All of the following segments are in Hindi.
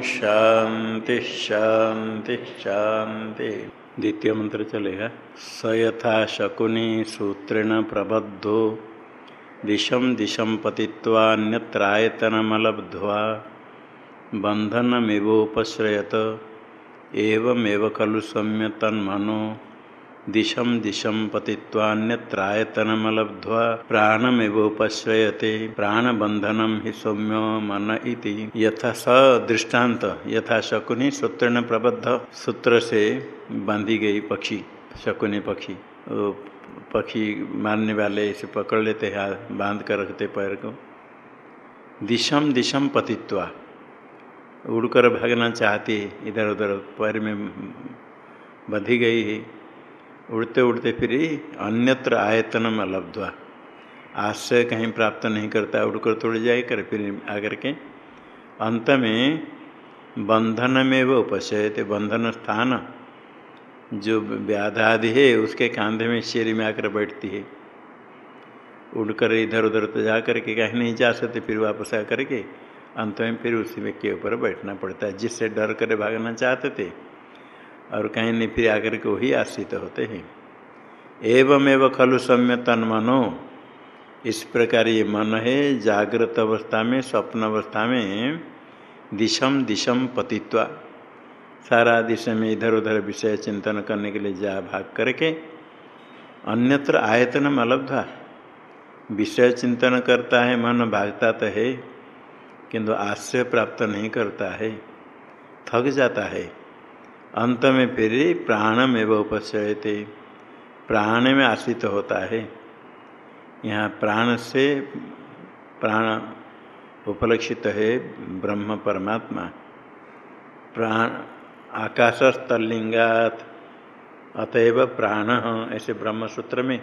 शांति शांति शांति। द्वितीय मंत्र चलेगा। स यथा शकुनी सूत्रेण प्रबद्धो। दिशम दिशम पतित्वान्यत्रायतनमलब्ध्वा। बंधनमिवोपश्रयत एवमेव खलु सौम्य तन्मनो दिशम दिशम पतिवान्यत्रायतनमलब्ध्वा प्राणमिवोपश्रयते प्राणबंधनम हि सौम्य मन इति। यथा स दृष्टांत, यथा शकुनी सूत्रेण प्रबद्ध। सूत्र से बांधी गई पक्षी, शकुनी पक्षी। पक्षी मारने वाले इसे पकड़ लेते हैं बाँध कर रखते पैर को। दिशम दिशम पतित्वा, उड़कर भागना चाहती इधर उधर पैर में बंधी गई है। उड़ते उड़ते फिर अन्यत्र आयतन में लब्धवा। आश्रय कहीं प्राप्त नहीं करता, उड़कर तोड़ जाए कर, फिर आकर के अंत में बंधन में वो उपशयते बंधन स्थान। जो व्याधादि है, उसके कांधे में शेर में आकर बैठती है। उड़कर इधर उधर तो जा करके कहीं नहीं जा सकते, फिर वापस आ करके अंत में फिर उसी में के ऊपर बैठना पड़ता है। जिससे डर कर भागना चाहते थे और कहीं नहीं, फिर आकर के वही आश्रित होते हैं। एवं एवं खलु सम्य तन मनो इस प्रकार ये मन है, जागृत अवस्था में, स्वप्न अवस्था में, दिशम दिशम पतित्वा। सारा दिशा में इधर उधर विषय चिंतन करने के लिए जा भाग करके अन्यत्र आयतन अलब्धा। विषय चिंतन करता है, मन भागता तो है, किंतु आश्रय प्राप्त नहीं करता है, थक जाता है। अंत में फिर प्राणम एवं उपश्रयते प्राण में आश्रित होता है। यहाँ प्राण से प्राण उपलक्षित है ब्रह्म परमात्मा। प्राण आकाशस्तलिंगात अतएव प्राण, ऐसे ब्रह्म सूत्र में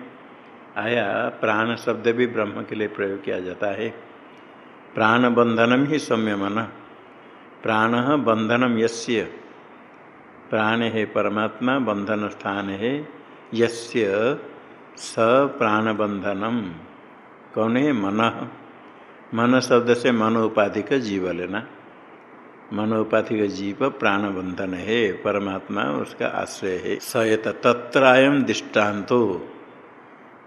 आया प्राण शब्द भी ब्रह्म के लिए प्रयोग किया जाता है। प्राण बंधनम ही सौम्य मन प्राण बंधनम यस्य। प्राण है परमात्मा, बंधन स्थान है, यस्य स प्राण बंधनम कौन है मन? मन शब्द से मन उपाधि का जीव लेना। मन उपाधि का जीव प्राण बंधन है, परमात्मा उसका आश्रय है। स सयत तत्रायम दृष्टान्तो।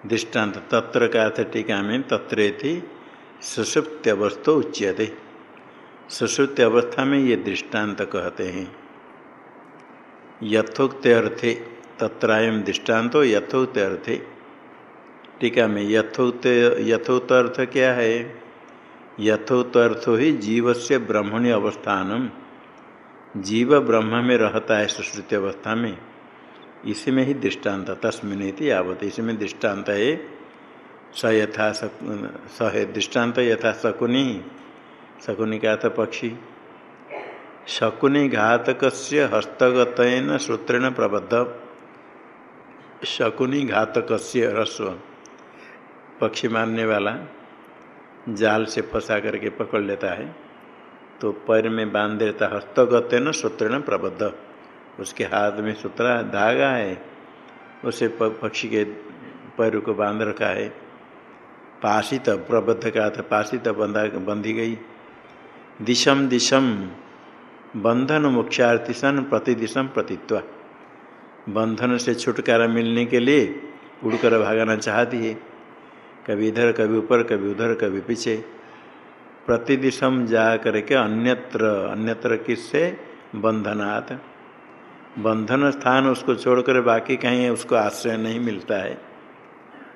दृष्टांत तत्र का अर्थ टीका में तत्र थी सुषुप्त अवस्था उच्यते। सुषुप्त अवस्था में ये दृष्टांत कहते हैं। यथोक्त अर्थे तत्रायम दृष्टान्तो यथोक्त अर्थे टीका में यथोक्त यथोक्त अर्थ क्या है? यथोक्त अर्थो ही जीव से ब्रह्मणी अवस्थानम। जीव ब्रह्म में रहता है सुश्रुति अवस्था में। इसी में ही दृष्टांत तस्मिन यावत। इसमें दृष्टांत है, स यथा स है दृष्टांत यथा शकुनी। शकुनी का था पक्षी। शकुनी घातक से हस्तगत सूत्रेण प्रबद्ध। शकुनी घातक रस्व, पक्षी मारने वाला, जाल से फंसा करके पकड़ लेता है तो पैर में बाँध देता हस्तगत न सूत्रेण प्रबद्ध। उसके हाथ में सूत्रा धागा है, उसे पक्षी के पैर को बाँध रखा है। पाशित प्रबद्ध का था पाशित बंधा, बंधी गई। दिशम दिशम बंधन मोक्षार्थी सन प्रतिदिशम प्रतित्वा। बंधन से छुटकारा मिलने के लिए उड़कर भागना चाहती है। कभी इधर, कभी ऊपर, कभी उधर, कभी पीछे। प्रतिदिशम जा करके अन्यत्र अन्यत्र किससे बंधनात्। बंधन स्थान उसको छोड़कर बाकी कहीं उसको आश्रय नहीं मिलता है।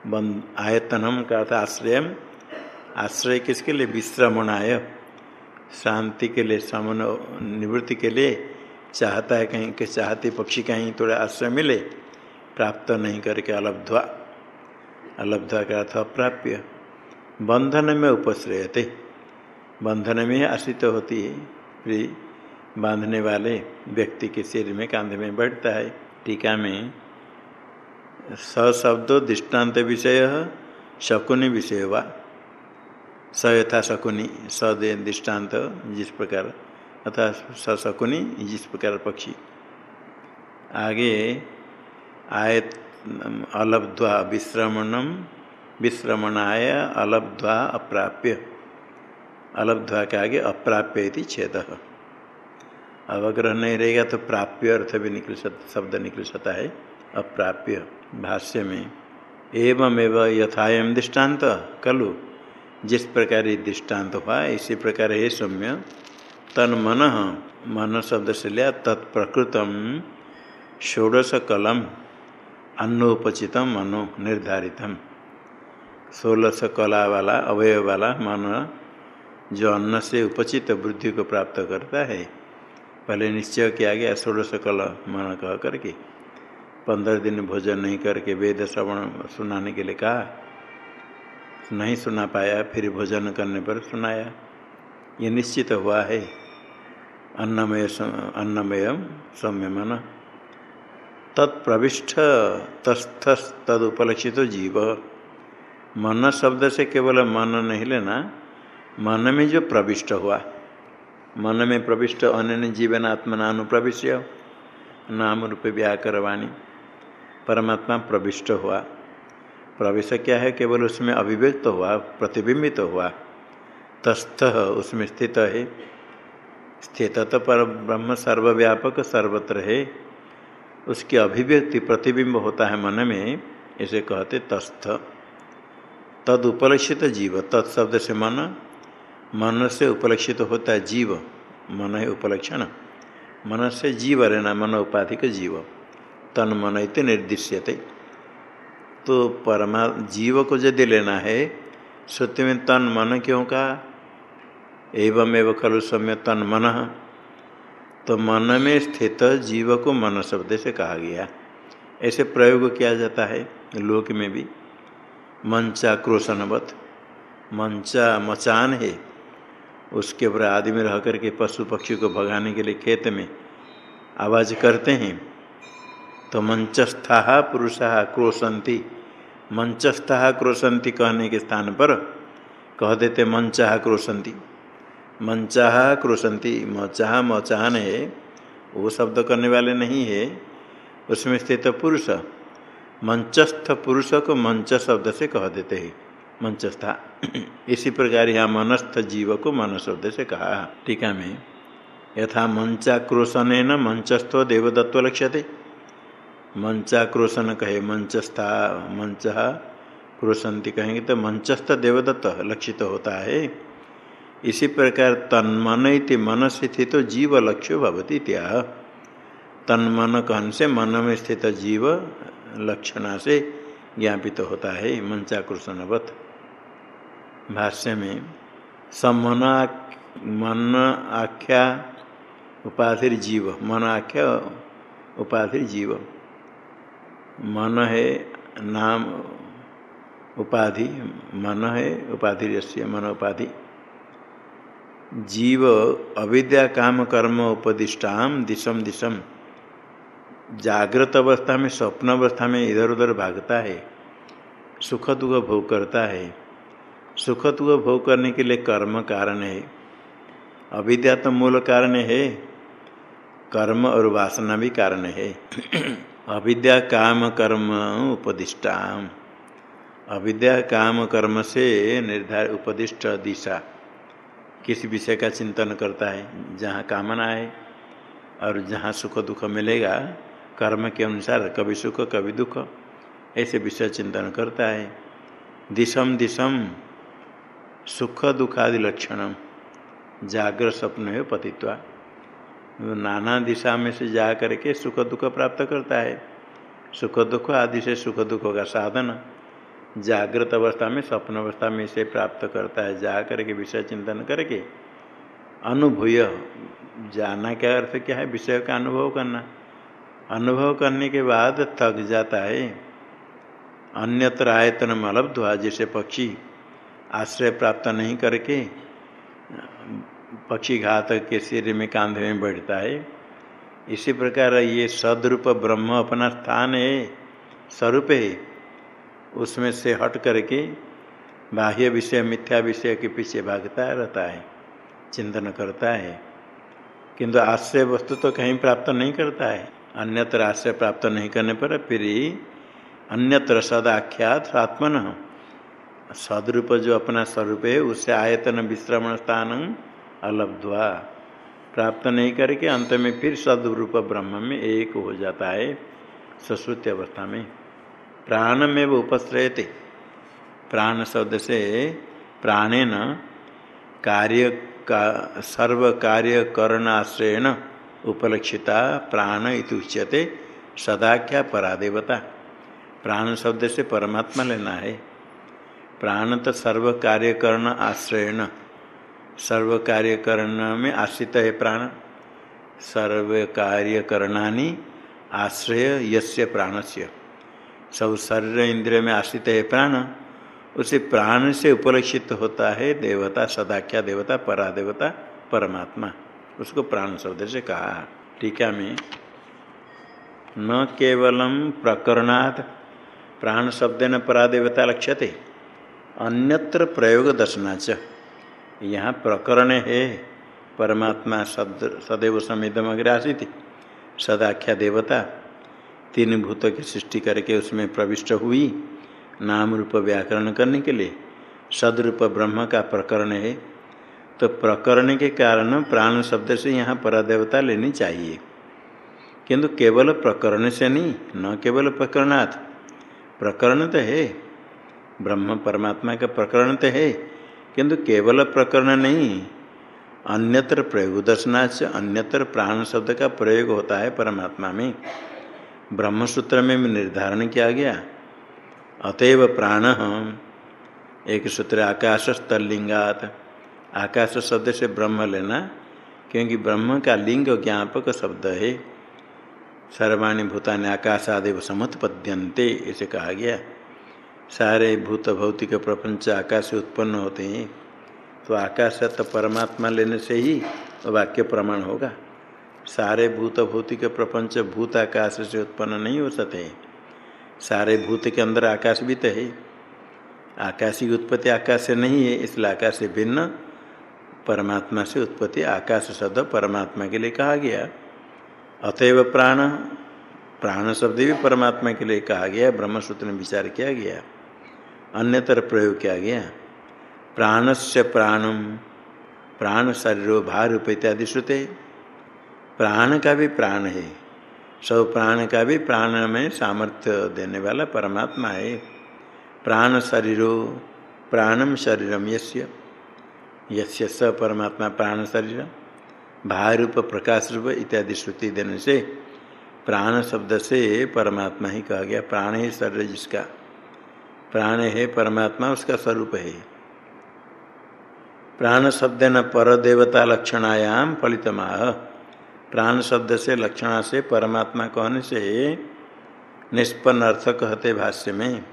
बंद आयतनम का आश्रय आश्रय किसके लिए? विश्रमणाय। शांति के लिए समन निवृत्ति के लिए चाहता है कहीं, के चाहते पक्षी कहीं थोड़ा आश्रय मिले, प्राप्त नहीं करके अलब्ध्वा। अलब्ध्वा का अर्थ अप्राप्य। बंधन में उपश्रयते। बंधन में आश्रित होती है। फिर बांधने वाले व्यक्ति के सिर में, कांधे में बैठता है। टीका में स शब्दों दृष्टांत विषय शकुनि विषय वा। स यथा शकुनी स दे दृष्टांत, जिस प्रकार अथा स शकुनी जिस प्रकार पक्षी। आगे आय अलब्ध्वा विश्रमणम विश्रमणाय अलब्ध्वा अप्राप्य। अलब्ध्वा के आगे अप्राप्य छेद। अवग्रह नहीं रहेगा तो प्राप्य अर्थ भी निकल शब्द निकल सकता है, अप्राप्य। भाष्य में एवं एवं यथाएम दृष्टांत कलु जिस प्रकार ये दृष्टांत हुआ, इसी प्रकार हे सौम्य। तन मन मन शब्द से लिया, तत्प्रकृतम षोड़श कलम अन्नोपचितम मनो निर्धारितम। सोलह कला वाला, अवयव वाला मन जो अन्न से उपचित वृद्धि को प्राप्त करता है, पहले निश्चय किया गया षोड़श कल मन कह करके। पंद्रह दिन भोजन नहीं करके वेद श्रवण सुनाने के लिए कहा नहीं सुना पाया, फिर भोजन करने पर सुनाया। ये निश्चित हुआ है। अन्नमय अन्नमय सौम्य मन तत्प्रविष्ट तस्थ तदुपलक्षित जीव। मन शब्द से केवल मन नहीं लेना, मन में जो प्रविष्ट हुआ। मन में प्रविष्ट अन्य जीवन आत्मना अनुप्रविश्य नाम रूप व्याकरवाणी। परमात्मा प्रविष्ट हुआ। प्रवेश क्या है? केवल उसमें अभिव्यक्त तो हुआ, प्रतिबिंबित तो हुआ। तस्थ उसमें स्थित है। स्थित तो पर ब्रह्म सर्वव्यापक, सर्वत्र है। उसकी अभिव्यक्ति प्रतिबिंब होता है मन में, इसे कहते तस्थ। तद उपलक्षित जीव तत्शब्द से मन। मन से उपलक्षित होता है जीव। मन है उपलक्षण। मन से जीव रहना मन उपाधिक जीव। तन मन निर्दिश्यते। तो परमा जीव को यदि लेना है, सत्य में तन मन क्यों का? एवं एवं खलु समय तन मन। तो मन में स्थित जीव को मन शब्द से कहा गया। ऐसे प्रयोग किया जाता है लोक में भी। मंचा क्रोशनवत, मंचा मचान है। उसके ऊपर आदमी रह करके पशु पक्षी को भगाने के लिए खेत में आवाज़ करते हैं। तो मंचस्था पुरुषा क्रोशंती मंचस्था क्रोशंती कहने के स्थान पर कह देते मंचा क्रोशंती मंचा क्रोशंती मचाह मचान है, वो शब्द करने वाले नहीं है। उसमें स्थित पुरुष, मंचस्थ पुरुष को मंच शब्द से कह देते हैं। मंचस्था, इसी प्रकार यहाँ मनस्थ जीव को मन शब्द से कहा। टीका में। यथा मंचाक्रोशन न मंचस्थो देवदत्व मंचाक्रोशन कहे, मंचस्था, मंच क्रोशंती कहेंगे तो मंचस्थ देवदत्त लक्षित होता है। इसी प्रकार तन्मन इति मन स्थित तो जीव लक्ष्य भवती त्या तन्मन कहन से मन में स्थित जीव लक्षणा से ज्ञापित तो होता है मंचाकृष्णवत भाष्य में समन मन आख्या उपाधि जीव, मन आख्या उपाधि जीव। मन है, नाम उपाधि, मन है, उपाधि मन उपाधि। जीव अविद्या, काम, कर्म उपदिष्टा दिशम दिशम। जागृत अवस्था में, स्वप्न अवस्था में इधर उधर भागता है। सुख, दुख, भोग करता है। सुख, दुख, भोग करने के लिए कर्म कारण है। अविद्या तो मूल कारण है। कर्म और वासना भी कारण है। अविद्या काम कर्म उपदिष्टा अविद्या काम कर्म से निर्धारित उपदिष्ट दिशा किस विषय का चिंतन करता है, जहाँ कामना है और जहाँ सुख दुख मिलेगा, कर्म के अनुसार कभी सुख, कभी दुख, ऐसे विषय चिंतन करता है। दिशम दिशम सुख दुखादि लक्षण जागर स्वप्न है पतित्वा। नाना दिशा में से जा करके सुख दुख प्राप्त करता है। सुख दुख आदि से सुख दुख का साधन जागृत अवस्था में, स्वप्न अवस्था में से प्राप्त करता है। जा करके विषय चिंतन करके अनुभूय, जाना क्या अर्थ क्या है? विषय का अनुभव करना। अनुभव करने के बाद थक जाता है। अन्यत्र आयतन मलब्धवा, जैसे पक्षी आश्रय प्राप्त नहीं करके पक्षी घात के सिर में, कांधे में बैठता है। इसी प्रकार ये सदरूप ब्रह्म अपना स्थान है, स्वरूप है। उसमें से हट करके बाह्य विषय, मिथ्या विषय के पीछे भागता रहता है, चिंतन करता है। किंतु आश्रय वस्तु तो कहीं प्राप्त नहीं करता है। अन्यत्र आश्रय प्राप्त नहीं करने पर फिर अन्यत्र सदाख्यात आत्मन। सदरूप जो अपना स्वरूप है उससे आयतन विश्रमण स्थान अलब्ध्वा प्राप्त नहीं करके अंत में फिर सदरूप ब्रह्म में एक हो जाता है सश्रुति अवस्था में। प्राण में वो उपश्रयते। प्राण शब्द से प्राणेन कार्य का सर्व कार्य करणाश्रयण उपलक्षिता प्राण इति उच्यते, सदाख्या परादेवता। प्राण शब्द से परमात्मा लेना है। प्राण तो सर्व कार्य करण आश्रयण सर्व कार्य करण में आश्रित है प्राण। सर्व कार्य करणानी आश्रय यस्य प्राणस्य। सब शरीर इंद्रिय में आश्रित है प्राण। उसे प्राण से उपलक्षित होता है देवता, सदाख्या देवता परा देवता परमात्मा। उसको प्राण शब्द से कहा। टीका में न केवलम प्रकरणात् प्राण शब्द न परा देवता लक्ष्यते। अन्यत्र प्रयोग दर्शनाच यहाँ प्रकरण है। परमात्मा सद सदैव समिधम अग्रासी थी सदाख्या देवता। तीन भूतों की सृष्टि करके उसमें प्रविष्ट हुई नाम रूप व्याकरण करने के लिए। सदरूप ब्रह्म का प्रकरण है। तो प्रकरण के कारण प्राण शब्द से यहाँ परादेवता लेनी चाहिए। किंतु केवल प्रकरण से नहीं, न केवल प्रकरणात्। प्रकरण तो है। ब्रह्म परमात्मा का प्रकरण तो है। किंतु केवल प्रकरण नहीं, अन्यत्र प्रयोग दर्शनाच अन्यत्र प्राण शब्द का प्रयोग होता है परमात्मा में। ब्रह्मसूत्र में भी निर्धारण किया गया। अतएव प्राण, एक सूत्र आकाश स्तलिंगात आकाश शब्द से ब्रह्म लेना, क्योंकि ब्रह्म का लिंग ज्ञापक शब्द है। सर्वाणी भूतानि आकाश आदेव समुत्पद्यंते ऐसे कहा गया। सारे भूत भौतिक प्रपंच आकाश से उत्पन्न होते हैं। तो आकाश तो परमात्मा लेने से ही वाक्य प्रमाण होगा। सारे भूत भौतिक प्रपंच भूत आकाश से उत्पन्न नहीं हो सकते सारे भूत के अंदर आकाश भी तो है। आकाश उत्पत्ति आकाश से नहीं है, इसलिए आकाश से भिन्न। परमात्मा से उत्पत्ति आकाश शब्द परमात्मा के लिए कहा गया। अतएव प्राण प्राण शब्द भी परमात्मा के लिए कहा गया। ब्रह्मसूत्र में विचार किया गया। अन्यतर प्रयोग किया गया। प्राण से प्राणम प्राण शरीर भार रूप इत्यादि श्रुते। प्राण का भी प्राण है। सब प्राण का भी प्राण में सामर्थ्य देने वाला परमात्मा है। प्राण शरीरो प्राणम शरीरम यस्य। यस्य स परमात्मा प्राण शरीर। भारूप प्रकाश रूप इत्यादि श्रुति देने से प्राण शब्द से परमात्मा ही कहा गया। प्राण ही शरीर जिसका। प्राण है, परमात्मा उसका स्वरूप है। प्राण शब्द न पर देवता लक्षणायाम फलितमाह। प्राण शब्द से लक्षणा से परमात्मा कहने से निष्पन्न अर्थ कहते भाष्य में।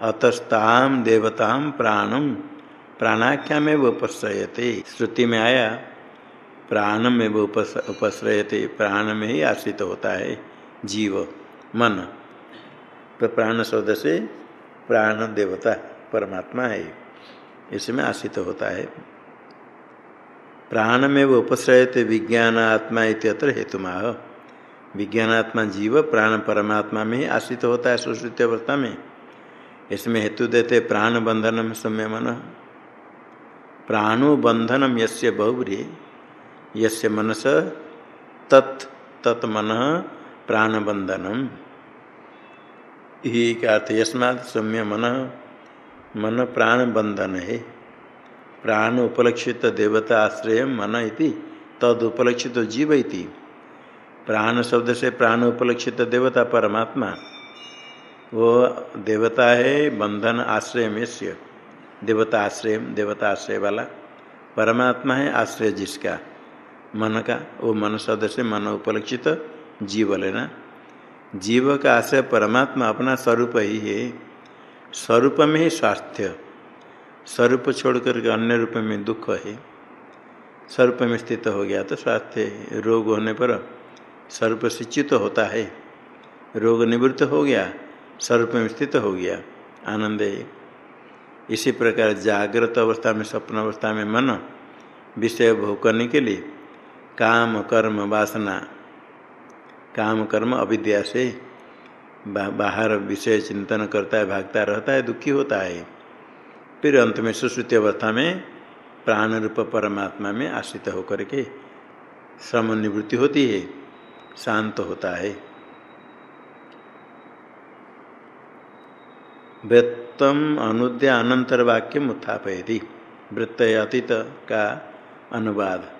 अतस्ताम देवताम प्राणम। प्राणाख्या में उपश्रयते। श्रुति में आया, प्राण में वो उपश्रयते। प्राण में ही आश्रित होता है जीव, मन। तो प्राण शब्द से प्राण देवता परमात्मा है। इसमें आश्रित होता है। प्राण में वो उपश्रयते विज्ञान आत्मा इत्यत्र हेतुमाह। विज्ञानात्मा जीव प्राण परमात्मा में ही आश्रित होता है सुश्रुति अवस्था में। इसमें हेतु देते प्राण बंधनम सम्य मन प्राणो बंधनम यस्य बहुब्री यस्य मनस तत् तत् मन प्राण बंधनम। ही का अर्थ यस्मात् सौम्य मन मन प्राण बंधन है। प्राण उपलक्षित देवता आश्रय मन इति, तद उपलक्षित जीव इति। प्राण शब्द से प्राण उपलक्षित देवता परमात्मा। वो देवता है बंधन आश्रय में देवता आश्रय देवता आश्रय वाला। परमात्मा है आश्रय जिसका, मन का, वो मन शब्द से मन उपलक्षित जीव लेना। जीव का आश्रय परमात्मा अपना स्वरूप ही है। स्वरूप में ही स्वास्थ्य। स्वरूप छोड़कर के अन्य रूप में दुख है। स्वरूप में स्थित हो गया तो स्वास्थ्य रोग होने पर स्वरूप शिक्षित होता है। रोग निवृत्त हो गया, स्वरूप में स्थित हो गया। आनंद है। इसी प्रकार जागृत अवस्था में, स्वप्न अवस्था में मन विषय भोग करने के लिए काम, कर्म, वासना काम कर्म अविद्या से बाहर विषय चिंतन करता है, भागता रहता है, दुखी होता है। फिर अंत में सुश्रुति अवस्था में प्राण रूप परमात्मा में आश्रित होकर के श्रम निवृत्ति होती है, शांत होता है। वृत्तम अनुद्या अनंतर वाक्य उत्थापयति। वृत्त अतीत का अनुवाद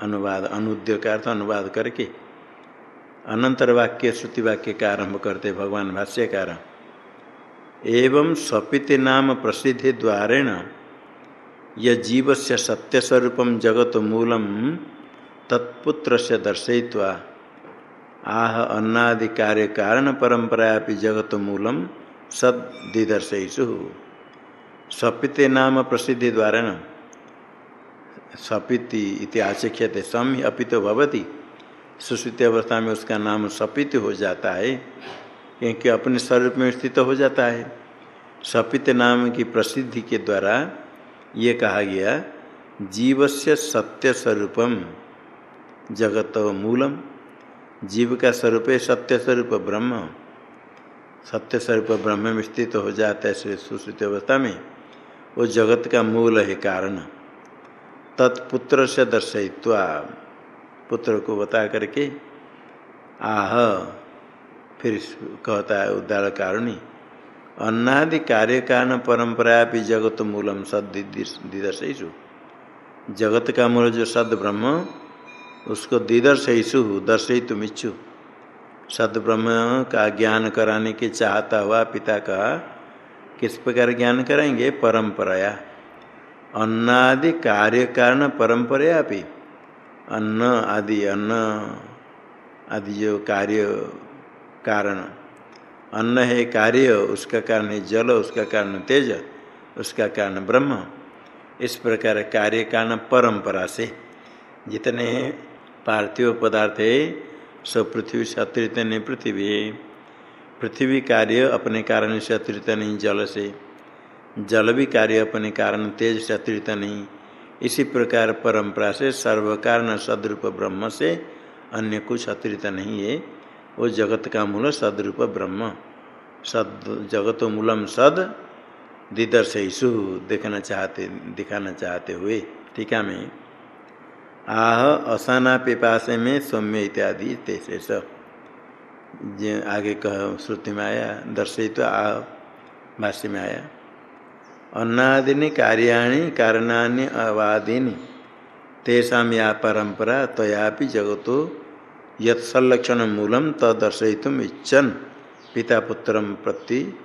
अनुवाद, अनुद्य का अर्थ अनुवाद करके अनंतर वाक्य श्रुति वाक्य का आरंभ करते भगवान भाष्यकार। एवं स्वपित नाम प्रसिद्धि द्वारेण यजीव से सत्यस्वरूप जगत मूलम तत्पुत्र से दर्शय्वा आह अन्नादि कार्य कारण परंपरा जगत मूलम सदिदर्शयसु स्वपिते नाम प्रसिद्धि द्वारा न सपिति इति आचख्यते सम अपित सुश्रुति अवस्था में उसका नाम सपित हो जाता है, क्योंकि अपने स्वरूप में स्थित हो जाता है। सपित नाम की प्रसिद्धि के द्वारा ये कहा गया जीव से सत्य स्वरूपम जगत मूलम। जीव का स्वरूप है सत्य स्वरूप ब्रह्म। सत्य स्वरूप ब्रह्म में स्थित हो जाता है सुश्रुति अवस्था में। वो जगत का मूल है कारण। तत्पुत्र से दर्शयित्वा पुत्र को बता करके, आह, फिर कहता है उदार कारुणी, अन्नादि कार्य कारण परंपरा भी जगत मूलम सद दिदर्शु जगत का मूल जो सद ब्रह्म उसको दिदर्शु दर्शयितुम इच्छु सद ब्रह्म का ज्ञान कराने के चाहता हुआ पिता का, किस प्रकार ज्ञान कराएँगे परंपराया। अन्नादि कार्य कारण परंपरा भी अन्न आदि अन्न आदि जो कार्य कारण। अन्न है कार्य, उसका कारण है जल, उसका कारण तेज, उसका कारण ब्रह्म। इस प्रकार कार्य कारण परंपरा से जितने पार्थिव पदार्थ है, सब पृथ्वी से अतिरिक्त नहीं, पृथ्वी पृथ्वी कार्य अपने कारण से अतिरिक्त नहीं, जल से। जल भी कार्य अपने कारण तेज से अतिरिक्त नहीं। इसी प्रकार परंपरा से सर्व कारण सदरूप ब्रह्म से अन्य कुछ अतिरिक्त नहीं है। वो जगत का मूल सदरूप ब्रह्म। सद, जगत मूलम सद दिदर्श देखना चाहते, दिखाना चाहते हुए। टीका में। आह, असाना पिपासे में सौम्य इत्यादि तेसे स आगे कह, श्रुति में आया दर्शित तो आह, भाष्य में आया। अन्नादि कार्याणि, कारणानि, अवादीनि। तेषा या परंपरा तयापि जगतो। यत्सलक्षण मूलम तदर्शयितुम पिता पुत्र प्रति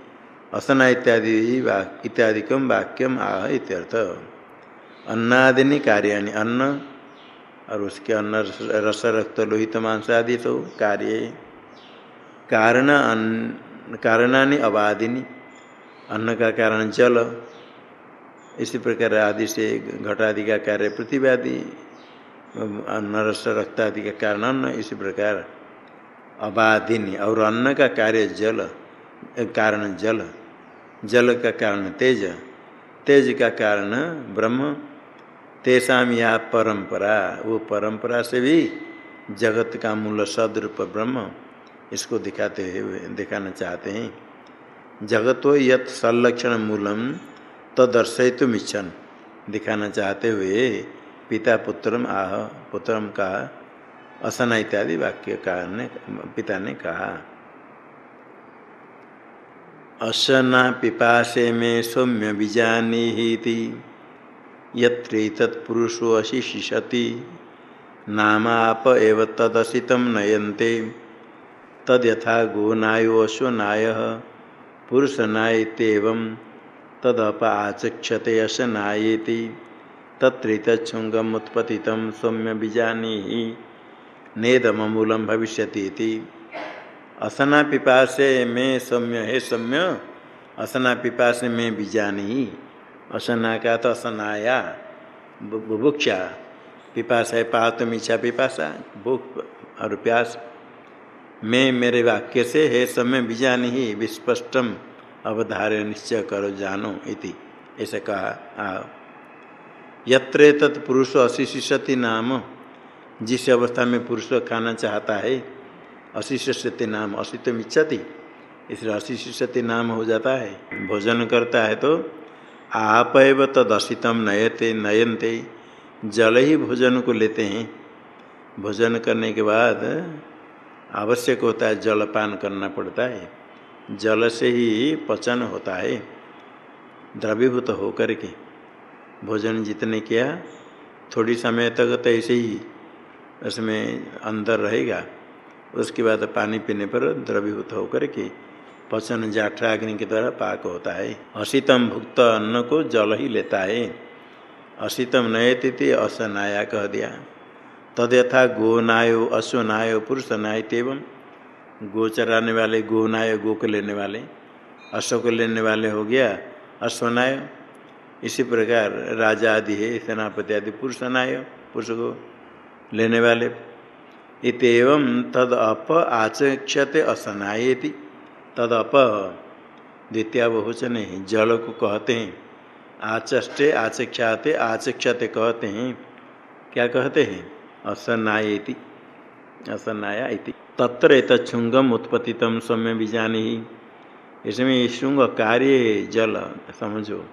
असना इत्यादि इत्यादिकम वाक्यम आह इत्यर्थ। अन्नादि कार्याणि अन्न, और उसके अन्न रस रक्त, लोहित, मांस तो कार्य। कारण कारणानि अबादिनी अन्न का कारण जल इसी प्रकार आदि से घट आदि का कार्य पृथ्वी आदि नरस रक्त आदि का कारण अन्न, इसी प्रकार अबाधिनी और अन्न का कार्य जल, कारण जल जल का कारण तेज तेज का कारण ब्रह्म तेषाम या परंपरा, वो परंपरा से भी जगत का मूल सदरूप ब्रह्म, इसको दिखाते हुए, दिखाना चाहते हैं। जगतो यत संलक्षण मूलम तदर्शयितुम इच्छन दिखाना चाहते हुए पिता पुत्रम आह, पुत्रम का असना इत्यादि वाक्य का ने, पिता ने कहा। असना पिपाशे में सौम्य बीजानी ही यत्र तत्पुरुषो अशिशिषति नामाप एव तदसित नयन्ते। तद्यथा गोनायो अश्वनाय पुरुषनायतेवं तदप आचक्षते अशनाएति तत्रितच्छुंगम उत्पति सौम्य बीजानी ही नेदमूलम भविष्य असना पिपासे में सौम्य, है सौम्य असना पिपासे में बीजानी असना का तो असनाया बुभुक्षा पिपास है पातुम इच्छा पिपासा भूख और प्यास मैं मेरे वाक्य से, है समय बीजानी ही विस्पष्टम। अवधार्य निश्चय करो, जानो इति। ऐसे कहा आ यत्र तत्पुरुष अशिशिषति नाम। जिस अवस्था में पुरुष खाना चाहता है अशिष्यति नाम असितम इच्छति, इसलिए अशिष्यति नाम हो जाता है। भोजन करता है तो आप तदसितम नयते, नयनते, जल ही भोजन को लेते हैं। भोजन करने के बाद आवश्यक होता है जलपान करना पड़ता है। जल से ही पचन होता है, द्रवीभूत होकर के। भोजन जितने किया, थोड़ी समय तक तो ऐसे ही उसमें अंदर रहेगा। उसके बाद पानी पीने पर द्रवीभूत होकर के पचन जाठरा अग्नि के द्वारा पाक होता है। अशीतम भुक्त अन्न को जल ही लेता है। अशीतम नयति असनाया कह दिया। तद यथा गोनायो अश्वनायो पुरुष नाय एवं गो चराने वाले गोनाय गो को लेने वाले अश्व को लेने वाले हो गया, अश्वनाय। इसी प्रकार राजा आदि है, सेनापति आदि पुरुष नाय पुरुष को लेने वाले। इतम तद अप आचक्षते असनाय तद अप द्वितीय बहुचन है, जल को कहते हैं, आचष्टे, आचक्षाते, आचक्षते कहते हैं। क्या कहते हैं? असनायति। असनाया इति। तत्र एक छुंगम उत्पतितम समय बीजानी ही। इसमें शुंग कार्य जल, समझो।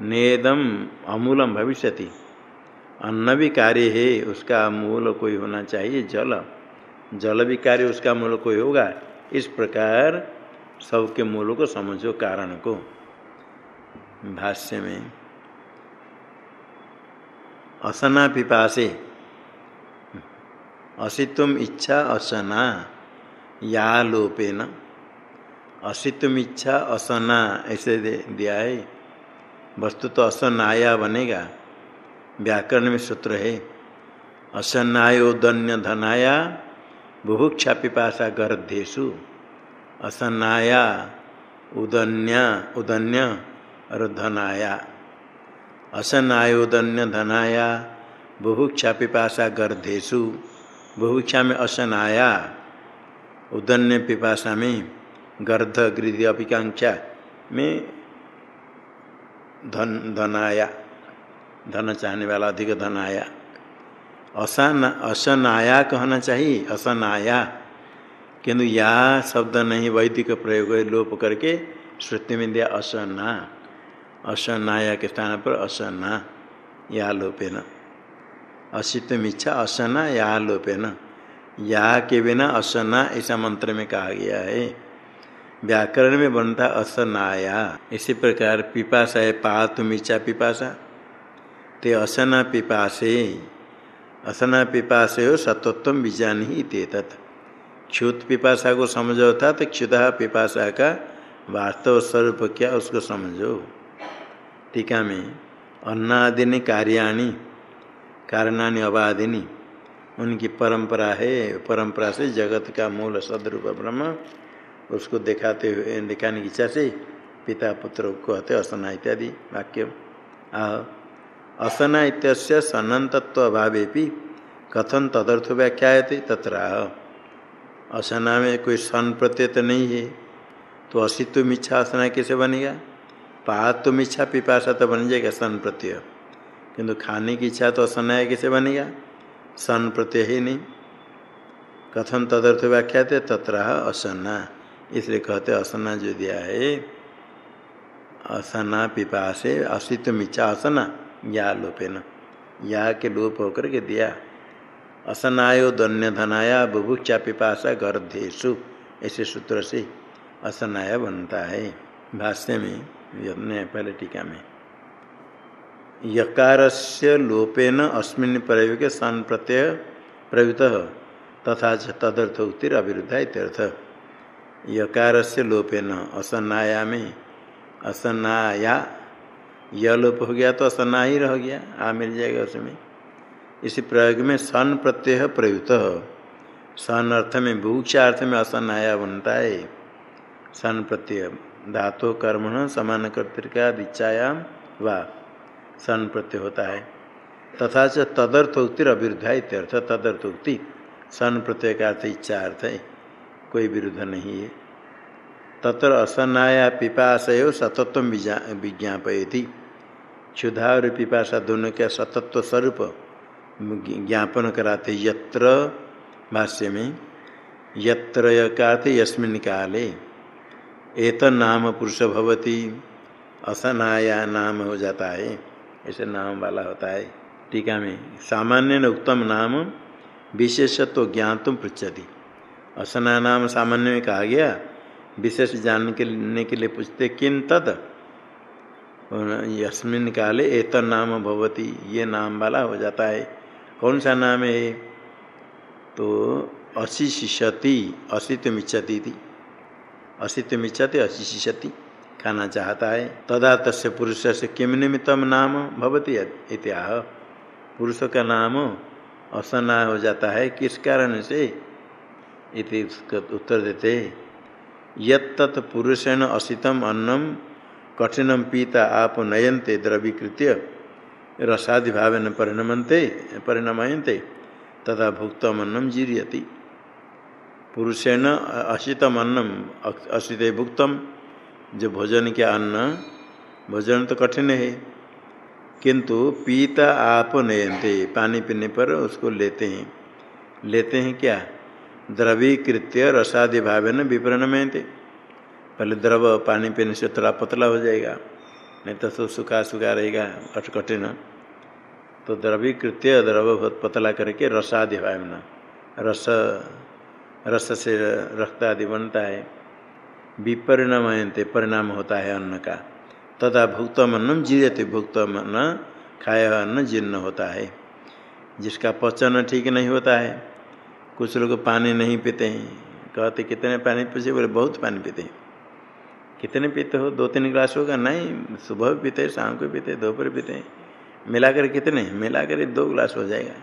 नेदम अमूलम भविष्यति। अन्न भी कार्य है, उसका मूल कोई होना चाहिए, जल। जल भी कार्य, उसका मूल कोई होगा। इस प्रकार सबके मूल को समझो, कारण को। भाष्य में, असना पिपासे असित्व इच्छा असना, या लोपेन। असित्व इच्छा असना, ऐसे दिया है। वस्तु तो असनाया बनेगा। व्याकरण में सूत्र है असनायोदन्य धनाया बुभुक्षा पिपाशा गर्धेशु असनाया, उदन्य उदन्य, और धनाया। असनायोदन्य धनाया बुभुक्षा पिपाशा गर्धेशु बुभुक्षा में असन आया। उदन्य पिपाशा में गर्ध गृधि अपिकांक्षा में धन धन आया। धन चाहने वाला अधिक धन आया। असन असनाया कहना चाहिए असनाया किंतु या शब्द नहीं, वैदिक प्रयोग लोप करके श्रुति में दिया असना असनाया के स्थान पर असना या लोपेन असित इच्छा असना या लोपेन या के बिना असना ऐसा मंत्र में कहा गया है। व्याकरण में बनता असनाया। इसी प्रकार पिपासा है पातुम इच्छा पिपासा। ते असना पिपासे। असना पिपासे हो सतत्व बीजान ही तेतत क्षुत पिपासा को समझो था तो क्षुदा पिपासा का वास्तव स्वरूप क्या उसको समझो। टीका में अन्नादिनी कार्याणी। कारणानि अबादिनी उनकी परंपरा है, परंपरा से जगत का मूल सदरूप ब्रह्म, उसको दिखाते हुए, दिखाने की इच्छा से पिता पुत्र को कहते असना इत्यादि वाक्य। आह, असना इत्यस्य सनंतत्व अभावे कथन तदर्थ व्याख्या तत्र। असना में कोई सन तो नहीं है तो असित्व मिच्छा असना कैसे बनेगा? पात इच्छा पिपाशा तो बन जाएगा सन प्रत्यय। किंतु खाने की इच्छा तो असना कैसे बनेगा सन प्रत्यय ही नहीं। कथन तदर्थ व्याख्या थे तत्र असना। इसलिए कहते असना जो दिया है, असना पिपासे असित्व मिच्छा असना या लोपेन। या के लोप होकर के दिया। असनायो दन्य धनाया बुभुक्षा पिपाशा गर्धेशु ऐसे सूत्र से असनाया बनता है। भाष्य में पहले टीका में। यकार से लोपेन अस्मिन प्रयोग सन प्रत्यय प्रयुक्त तथा तदर्थ उत्तिर अविरुद्ध इत्यर्थ। यकार से लोपेन असनाया में असनाया यह लोप हो गया तो असना ही रह गया, आ मिल जाएगा उसमें। इसी प्रयोग में सन प्रत्यय प्रयुक्त सन अर्थ में भूक्षा अर्थ में असन आया बनता है। सन प्रत्यय, धातु कर्म समान कर्तिका दीक्षायाम व सन प्रत्यय होता है। तथा च तदर्थ उक्तिर अविरुद्ध इत्यर्थ। तदर्थ उक्ति सन प्रत्यय का अर्थ इच्छा अर्थ है। कोई विरुद्ध नहीं है। तत्र असनाया पिपाशयो सतत्व विज्ञापयति। क्षुधा और पिपाशा दोनों के सतत्व स्वरूप ज्ञापन कराते यत्र भाष्य में, यत्र का यस्मिन काले। एत नाम पुरुष भवती। असनाया नाम हो जाता है। ऐसे नाम वाला होता है। टीका में सामान्य उत्तम नाम विशेषत्व ज्ञातुम पृछति असना नाम सामान्य में कहा गया, विशेष जानने के लिए लिए पूछते किन तद? यस्मिन काले एत नाम भवती, ये नाम वाला हो जाता है। कौन सा नाम है? तो अशिशिषति असितमिच्छति असितमिच्छति अशिशिषति। खाना चाहता है। तदा तस्य पुरुष से किम निमित्तम नाम भवती इत्याह पुरुष का नाम असना हो जाता है। किस कारण से? इति उत्तर देते यत्त पुरुषेण असितम अन्नम कठिनम पीता आप नयनते द्रवीकृत्य रसादि भाव परिणमते परिणमयते तथा भुक्तम अन्नम जीरियति। पुरुषेण अशितम अन्नम असित भुक्तम। जो भोजन के अन्न, भोजन तो कठिन है, किंतु पीता आप नयनते पानी पीने पर उसको लेते हैं। लेते हैं क्या? द्रवीकृत्य रसादि भाव न विपरण में थे पहले द्रव पानी पीने से थोड़ा पतला हो जाएगा, नहीं तो सुखा सुखा रहेगा कठ कठिन। तो द्रवीकृत्य द्रव बहुत पतला करके रसादि भाव न रस रस से रक्त आदि बनता है। विपरिणमयते परिणाम होता है अन्न का। तथा भुक्त अन्नम जीरते भुक्त अन्न खाया अन्न जीर्ण होता है। जिसका पचन ठीक नहीं होता है, कुछ लोग पानी नहीं पीते हैं। कहते, कितने पानी पीते बोले, बहुत पानी पीते हैं। कितने पीते हो? दो तीन गिलास होगा? नहीं, सुबह भी पीते शाम को पीते दोपहर पीते हैं। मिलाकर कितने? मिलाकर दो गिलास हो जाएगा।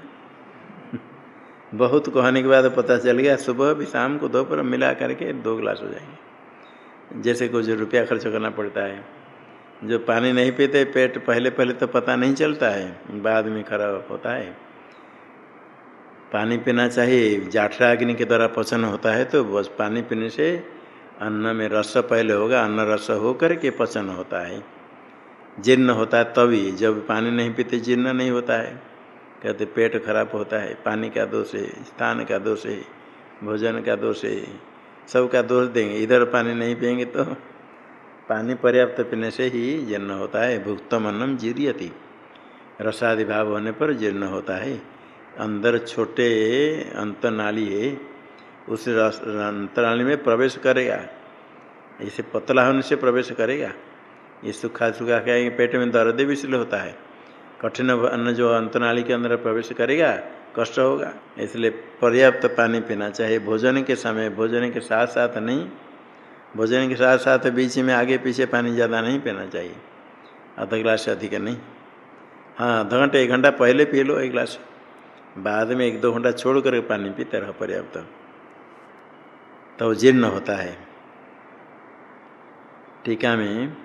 बहुत कहने के बाद पता चल गया, सुबह भी, शाम को, दोपहर मिला करके दो गिलास हो जाएँगे। जैसे कुछ रुपया खर्च करना पड़ता है, जो पानी नहीं पीते, पेट पहले पहले तो पता नहीं चलता है, बाद में खराब होता है। पानी पीना चाहिए, जाठरा अग्नि के द्वारा पचन होता है तो बस पानी पीने से अन्न में रस पहले होगा, अन्न रस हो करके पचन होता है। जीर्ण होता है तभी, जब पानी नहीं पीते जीर्ण नहीं होता है। कहते पेट खराब होता है, पानी का दोष है, स्थान का दोष है, भोजन का दोष है सबका दोष देंगे। इधर पानी नहीं पियेंगे तो पानी पर्याप्त पीने से ही जीर्ण होता है। भुक्तम अन्नम जीरियति। रसादि भाव होने पर जीर्ण होता है। अंदर छोटे अंतनाली है। उस अंतनाली में प्रवेश करेगा। इसे पतला होने से प्रवेश करेगा। ये सूखा सूखा क्या पेट में दर्द भी इसलिए होता है। कठिन अन्न जो अंतनाली के अंदर प्रवेश करेगा कष्ट होगा। इसलिए पर्याप्त पानी पीना चाहिए। भोजन के समय, भोजन के साथ साथ नहीं, भोजन के साथ साथ बीच में आगे पीछे पानी ज़्यादा नहीं पीना चाहिए। आधा गिलास से अधिक नहीं। हाँ आधा घंटा, एक घंटा पहले पी लो, एक गिलास। बाद में एक दो घंटा छोड़ कर पानी पीते रहो पर्याप्त। तो जीर्ण होता है। टीका में,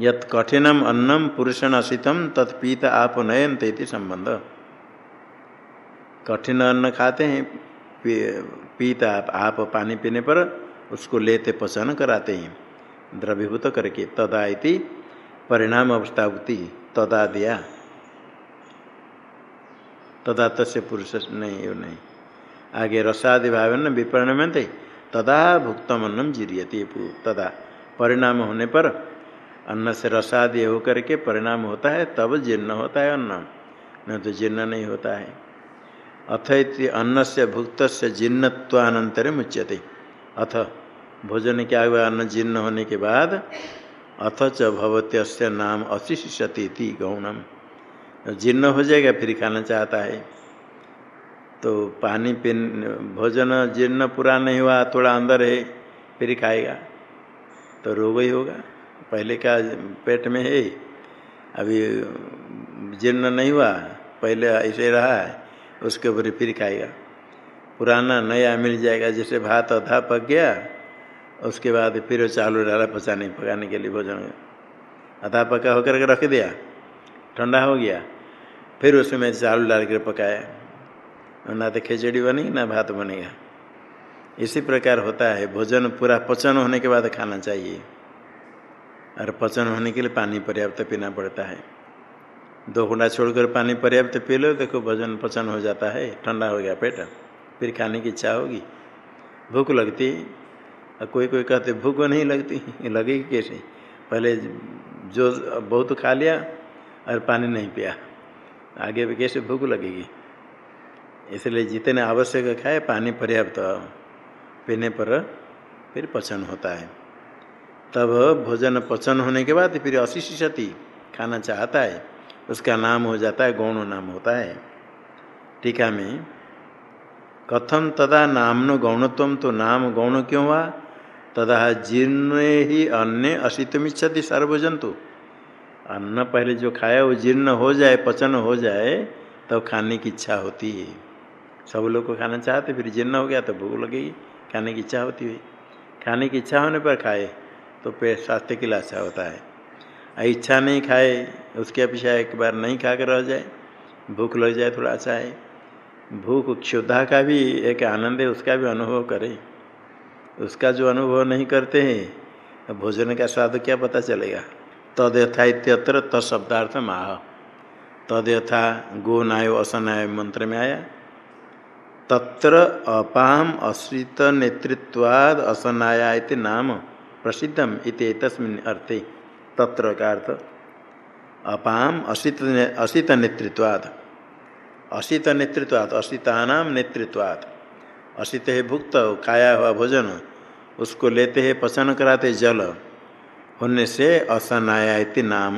यत कठिनम अन्नम पुरुषण असितम तत्पीत आप नयन तेती संबंध। कठिन अन्न खाते हैं पीता आप, पानी पीने पर उसको लेते पचन कराते हैं। द्रवीभूत करके तदा इति परिणाम अवस्थावती तदा दिया। तदा तस्य पुरुष नहीं वो नहीं। आगे रसादि भाव न विपरण थे तदा भुक्तम अन्नम जीरियती तदा। परिणाम होने पर अन्न से रसादि होकर के परिणाम होता है तब जीर्ण होता है अन्न नहीं तो जीर्ण नहीं होता है। अथ अन्न से भुक्त से जीर्णत्वानंतर मुच्यते। अथ भोजन क्या हुआ अन्न जीर्ण होने के बाद अथ च भवत्य नाम अशिष्यति गौणम। जीर्ण हो जाएगा, फिर खाना चाहता है। तो पानी पीन, भोजन जीर्ण पूरा नहीं हुआ, थोड़ा अंदर है, फिर खाएगा। तो रोग ही होगा। पहले का पेट में है, अभी जीर्ण नहीं हुआ, पहले ऐसे रहा है। उसके ऊपर फिर खाएगा। पुराना, नया मिल जाएगा, जैसे भात अधा पक गया, उसके बाद फिर चालू डाला पचाने, पकाने के लिए भोजन अधा पका होकर के रख दिया, ठंडा हो गया, फिर उसमें चालू डाल कर पकाया। ना तो खिचड़ी बनेगी ना भात बनेगा। इसी प्रकार होता है, भोजन पूरा पचन होने के बाद खाना चाहिए। और पचन होने के लिए पानी पर्याप्त पीना पड़ता है। दो घंटा छोड़कर पानी पर्याप्त पी लो, देखो भोजन पचन हो जाता है, ठंडा हो गया पेट। फिर खाने की इच्छा होगी। भूख लगती और कोई कोई कहते, भूख नहीं लगती? लगेगी कैसे? पहले जो बहुत खा लिया और पानी नहीं पिया। आगे भी कैसे भूख लगेगी? इसलिए जितने आवश्यक खाए, पानी पर्याप्त पीने पर फिर पचन होता है। तब भोजन पचन होने के बाद फिर अशिष्यति खाना चाहता है। उसका नाम हो जाता है, गौण नाम होता है। टीका में कथम तदा नामनो गौणत्व तो नाम गौण क्यों हुआ? तदा जीर्ण ही अन्य असितमिच्छति सर्वजंतु। अन्न पहले जो खाया वो जीर्ण हो जाए, पचन हो जाए, तब तो खाने की इच्छा होती है। सब लोग को खाना चाहते, फिर जीर्ण हो गया तो भूख लगेगी खाने की इच्छा होती है। खाने की इच्छा होने पर खाए तो पेट स्वास्थ्य के लिए अच्छा होता है। इच्छा नहीं खाए, उसके अपेक्षा एक बार नहीं खा कर रह जाए। भूख लग जाए, थोड़ा अच्छा है। भूख क्षुधा का भी एक आनंद है, उसका भी अनुभव करें। उसका जो अनुभव नहीं करते हैं भोजन का स्वाद क्या पता चलेगा? तद यथा इत्यत्र तत्शब्दार्थ माह। तद यथा गो नायो असनाय मंत्र में आया। तत्र अपाम अश्रित नेतृत्वाद असनाया नाम प्रसिद्धम इति तस्मिन् अर्थे। तत्र का अर्थ? अपाम असित असित नेतृत्वाद असित नेतृत्वाद असितानाम नेतृत्वाद असित है भुक्त खाया हुआ भोजन, उसको लेते हैं पचन कराते जल। होने से असनाया इति नाम,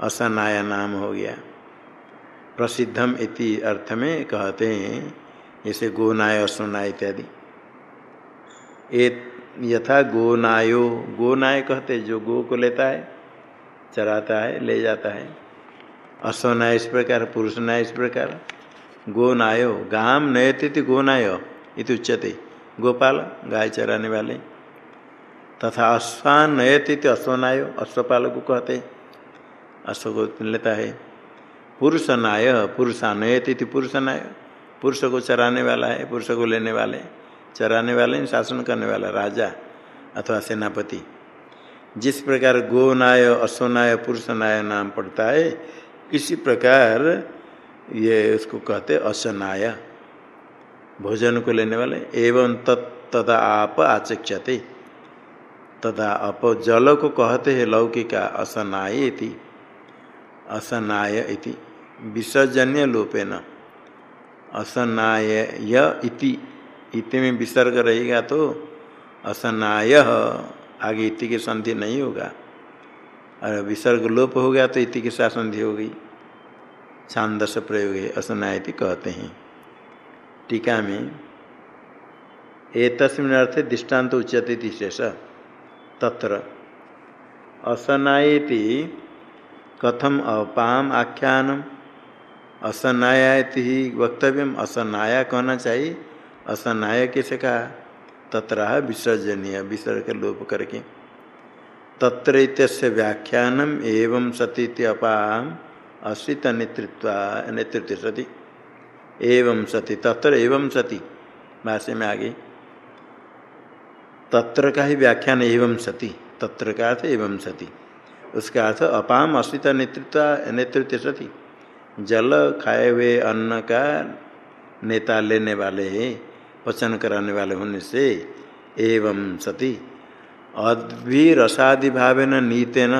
असनाया नाम हो गया। प्रसिद्धम इति अर्थ में कहते हैं, जैसे गोनाय असुनाय इत्यादि। यथा गोनायो। गोनाय कहते जो गो को लेता है, चराता है, ले जाता है। असनाय इस प्रकार, पुरुष नाय इस प्रकार। गोनायो, गाम नयति गोनाय, इति उच्यते। गोपाल, गाय चराने वाले। तथा अश्वान नयति अश्वनाय अश्वपाल को कहते अश्व को लेता है। पुरुष नाय पुरुषानयति पुरुष नाय। पुरुष को चराने वाला है, पुरुष को लेने वाले। चराने वाले, शासन करने वाला राजा अथवा सेनापति। जिस प्रकार गोनाय अश्वनाय पुरुषनाय नाम पड़ता है, इसी प्रकार ये उसको कहते असनाय। भोजन को लेने वाले, एवं तत्, तदा आप आचक्षते। तदा अप जल को कहते हैं लौकिका, असनाय असनाय विसर्जन्य लोपेन। असनाय इति। इति में विसर्ग रहेगा तो असनाय आगे इति की संधि नहीं होगा। और विसर्ग लोप हो गया तो इति के साथ संधि हो गई। छांदस प्रयोग है असनायति कहते हैं। टीका में तस्मिन अर्थ दृष्टांत उच्यते शेष तत्र असनायति कथम अपाम आख्यानम। असनायाति ही वक्तव्यम असनाया कहना चाहिए। असनाय कैसे कहा? तत्र विसर्जनीय, विसर्ग लोप करके। तत्र व्याख्यानम एवं सती अपाम असित नेतृत्व नेतृत्व सती। एवं सती, तत्र एवं सती। भाष्य में आगे। तत्र का ही व्याख्यान एवं सती। तत्र का अर्थ एवं सती। उसका अर्थ अपाम असित नेतृत्व नेतृत्व सती। जल खाए हुए अन्न का नेता लेने वाले पचन कराने वाले होने से एवं सती। अद्भिरसादि भावेन नीतेन,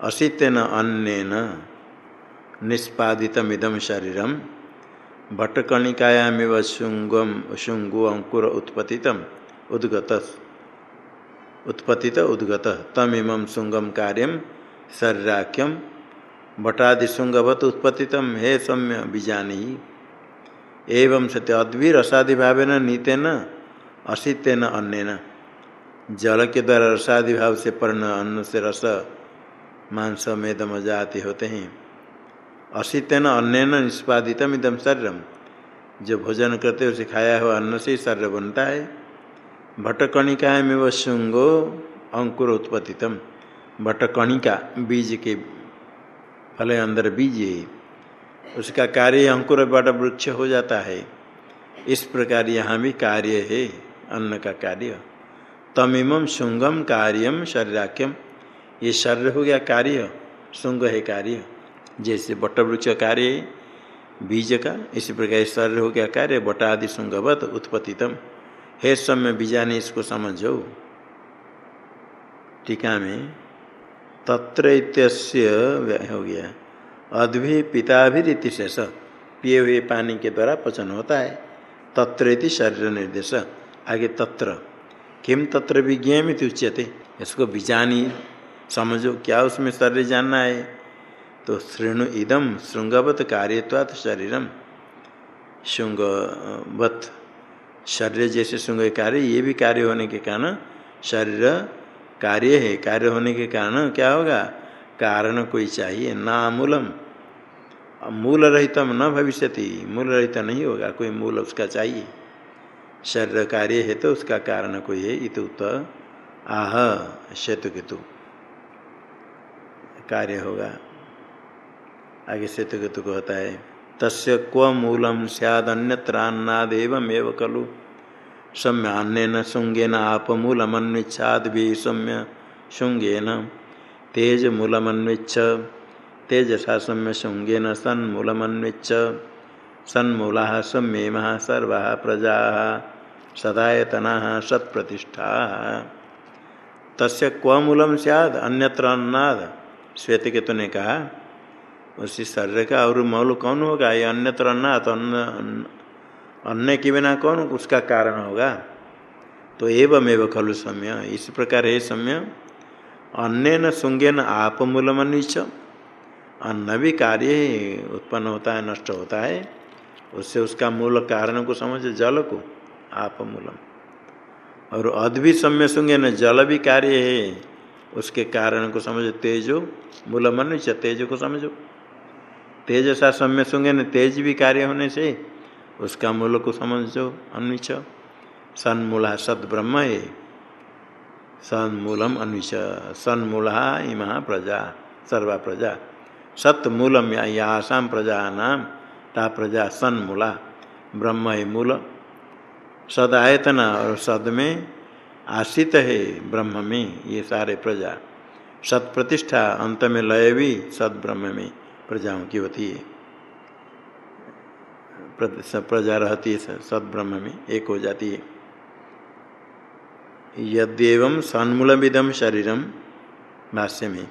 असितेन अन्यन निष्पादितमिदम शरीरम भट्टकणिकायामिव शुंगम शुंगु अंकुर उत्पतित उद्गत उत्पतित उद्गत। तमिम शुंगम कार्यम शरीराख्यम भटादिशुंगवत उत्पतित हे सम्य बीजानी एवं सत्य अद्भीर रसादि भाव न नीते न असित्य न अन्य न जल के द्वारा रसादि भाव से पर्ण, अन्न से रस, मांस मेदम जाति होते हैं। असित्य न अन्य न निष्पादितम इदम शरीरम। जो भोजन करते उसे खाया हुआ अन्न से ही शरीर बनता है। भटकणिका में वह शुंगो अंकुर उत्पत्तितम भटकणिका, बीज के फले अंदर बीज। है उसका कार्य अंकुर बड़ा वृक्ष हो जाता है। इस प्रकार यहाँ भी कार्य है, अन्न का कार्य। तमिम शुंगम कार्यम शरीराख्यम ये शरीर हो गया कार्य, शुंग है कार्य। जैसे बट वृक्ष कार्य, बीज का, इसी प्रकार शरीर हो गया कार्य बटा आदि शुंगवत उत्पत्तितम हे समय बीजा ने इसको समझो। टीका में तत्र हो गया। अद्भि पिता भी शेष। पिए हुए पानी के द्वारा पचन होता है। तत्र शरीर निर्देश। आगे तत्र। किम तत्र विज्ञा में उच्यते। इसको बीजानी समझो क्या उसमें शरीर जानना है। तो श्रृणु इदम श्रृंगवत कार्यवात शरीरम। श्रृंगवत शरीर जैसे श्रृंग कार्य, ये भी कार्य होने के कारण शरीर कार्य है। कार्य होने के कारण क्या होगा? कारण कोई चाहिए। ना मूलम मूल रहितम न भविष्यति मूल रहित नहीं होगा, कोई मूल उसका चाहिए। शरीर कार्य है तो उसका कारण कोई है, इत उत आह सेतु केतु। कार्य होगा। आगे सेतु केतु को होता है, तस्य क्व मूलम सैदन्यत्रान्नादेवमेव खलु। सम्य अन्य शुंगेन आपमूलमन्विच्छाद भी सम्य शुंगेन तेज मूलमन्विच्छ तेजसा सम्य शुंगेन सन्मूलमन्विच्छ सन्मूला सम्येम सर्वा प्रजा। सदातना सत्प्रतिष्ठा। तस्य क्व मूलम अन्यत्र अन्नाद? श्वेत केतु ने कहा उसी शरीर का और मौल कौन होगा? ये अन्यत्र अन्ना तो अन्न अन्य के बिना कौन? उसका कारण होगा। तो एवं एवं खलु सम्य। इस प्रकार है सम्य। अन्य न सुंगे न आप मूलमनिच अन्न भी कार्य उत्पन्न होता है, नष्ट होता है, उससे उसका मूल कारण को समझ, जल को, आप मूलम। और अद भी सम्य सुंगे न जल भी कार्य है, उसके कारण को समझो, तेजो, मूल मनुष्य तेज को समझो। तेज सा सम्य सुंगे न तेज भी कार्य होने से, उसका मूल को समझो अन्विच सन्मूला सद ब्रह्म है, सन्मूलम अन्विच सन्मूला इमा प्रजा, सर्वा प्रजा। सत्मूलम यासाम प्रजा नाम ता प्रजा सन्मूला। ब्रह्म है मूल। सद आयतन और सद में आश्रित है ब्रह्म में ये सारे प्रजा। सत प्रतिष्ठा अंत में लय भी सद ब्रह्म में प्रजाओं की होती है। प्रजा रहती है सद ब्रह्म में एक हो जाती है। यद्यव सन्मूलमिदम शरीरम भाष्य में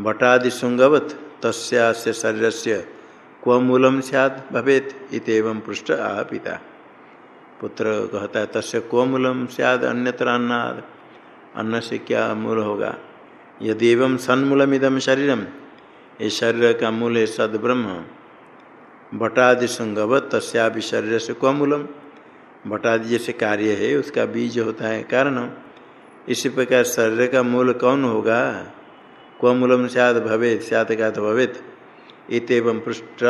बटादि सुंगवत तस्य शरीर से क्व मूलम सैद भवेत इतम पृष्ठ आ पिता पुत्र कहता है तस्य को मूलम सद अन्यत्र अन्नाद। अन्न से क्या मूल होगा? यदि एवं सन्मूलम इदम शरीरम ये शरीर का मूल है सद ब्रह्म बटादि संगवत तस्या भी शरीर से कमूलम बटादि जैसे कार्य है, उसका बीज होता है। कारण, इसी प्रकार शरीर का मूल कौन होगा? कमूलम सद भवेत सद का तो भवेत। इतम पृष्ठ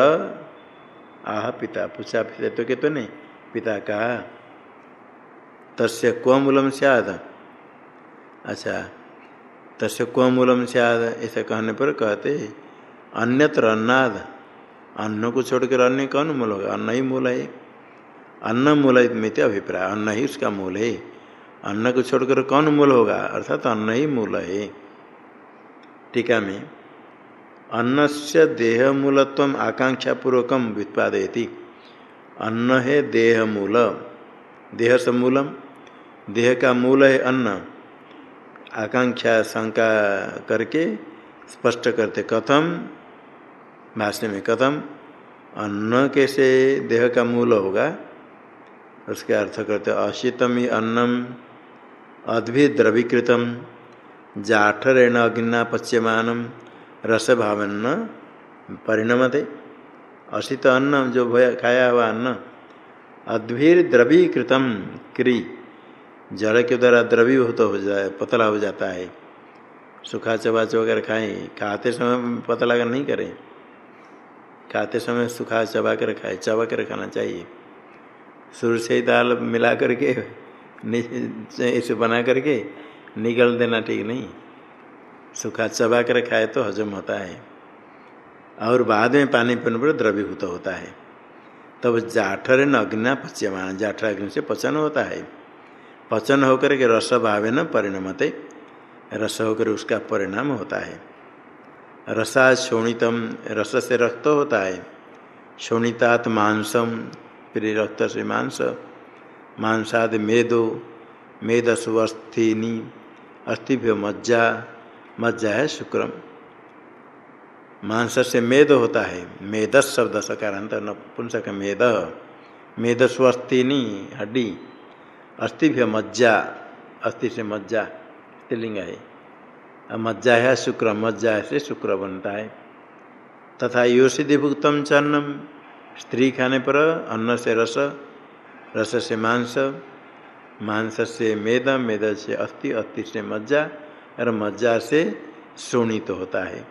आह, पिता पूछा पिता तो के तो नहीं, पिता का। तस्य क्व मूलम सियाद अच्छा तस्य क्व मूलम सियाद ऐसा कहने पर कहते, अन्यत्र अन्नाद। अन्न को छोड़कर अन्य कौन मूल होगा? अन्न ही मूल है। अन्न मूल मित अभिप्राय, अन्न ही उसका मूल है। अन्न को छोड़कर कौन मूल होगा? अर्थात अन्न ही मूल है। टीका में अन्न से देह मूलत्व आकांक्षा पूर्वकम व्युत्पादयती। अन्न है देह मूल देह से मूलम देह का मूल है अन्न। आकांक्षा शंका करके स्पष्ट करते कथम भाषण में कथम, अन्न कैसे देह का मूल होगा? उसके अर्थ करते अशितम ही अन्नम अद्भि द्रवीकृतम जाठरेण अग्निना पच्यमान रस भावन्न परिणमते। असित अन्न जो भय खाया हुआ अन्न अद्भीर द्रवीकृतम क्री। जल के द्वारा द्रवीभूत हो जाए पतला हो जाता है। सूखा चबाच वगैरह खाएँ, खाते समय पतला कर नहीं करें, खाते समय सूखा चबा कर खाए, चबा कर खाना चाहिए। शुरू से दाल मिला करके इसे बना करके निगल देना ठीक नहीं। सूखा चबा कर खाए तो हजम होता है। और बाद में पानी पीने पर द्रवीभूत होता है। तब जाठर न अग्निना पच्यमान, जाठर अग्नि से पचन होता है। पचन होकर के रस भावे न परिणमते। रस होकर उसका परिणाम होता है। रसा शोणितम, रस से रक्त होता है। शोणितात मांसम, फिर रक्त से मांस। मांसाद मेदो, मेदस्वस्थिनी। अस्थिभ्य मज्जा मज्जा है शुक्रम। मांस से मेद होता है, मेदस शब्द सकारांत नपुंसक मेद मेद। स्वस्तिनी हड्डी अस्थिभ्य मज्जा अस्थि से मज्जा, स्त्रीलिंग है। मज्जा है शुक्र, मज्जा से शुक्र बनता है। तथा योषिधि भुक्तम चन्नम, स्त्री खाने पर अन्न से रस रस से मांस मांस से मेद मेद से अस्थि अस्थि से मज्जा, और मज्जा से शोणित तो होता है।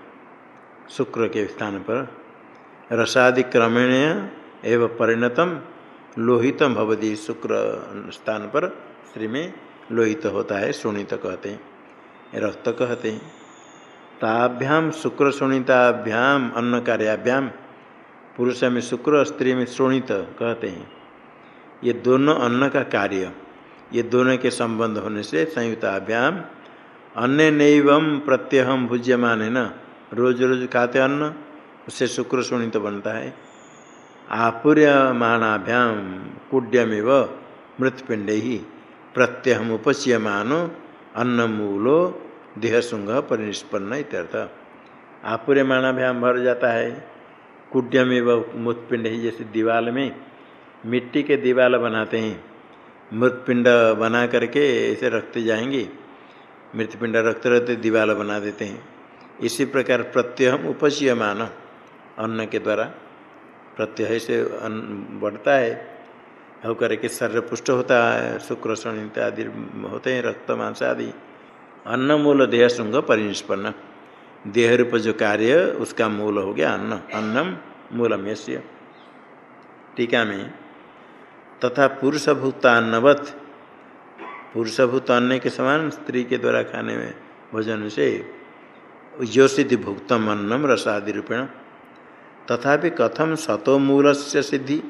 शुक्र के स्थान पर रसादि क्रमेण एवं परिणतम लोहितम भवदी शुक्र स्थान पर स्त्री में लोहित तो होता है शोणित तो कहते हैं। रक्त कहते हैं। ताभ्याम शुक्र शोणिताभ्याम अन्न कार्याभ्याम पुरुष में शुक्र, स्त्री में शोणित कहते हैं। ये दोनों अन्न का कार्य। ये दोनों के संबंध होने से संयुक्ताभ्याम अन्य नैवम प्रत्यहम भुज्यमान है न? रोज रोज खाते अन्न, उससे शुक्र शोणित बनता है। आपूर्यमाणाभ्याम कुड्यमिव मृतपिंड ही प्रत्यहम उपच्यमानो अन्नमूलो देहसुंग परिनिष्पन्न इत्यर्थ। आपूर्यमाणाभ्याम भर जाता है। कुड्यमिव मृतपिंड ही जैसे दीवाल में मिट्टी के दीवाल बनाते हैं। मृतपिंड बना करके ऐसे रखते जाएँगे। मृतपिंड रखते रहते दीवाल बना देते हैं। इसी प्रकार प्रत्यहम उपच्यमान अन्न के द्वारा प्रत्यय से अन्न बढ़ता है। होकर के शरीर पुष्ट होता है, शुक्र, शनि इत्यादि होते हैं, रक्त, मांस आदि। अन्न मूल देह श्रृंग परिनिष्पन्न। देह रूप जो कार्य, उसका मूल हो गया अन्न। अन्नम मूलम यश्य टीका में तथा पुरुषभूत अन्नवत पुरुषभूत अन्न के समान स्त्री के द्वारा खाने में भोजन से योषित भुक्तम अन्नम रसादि रूपेण तथापि कथम सतो मूल से सिद्धि।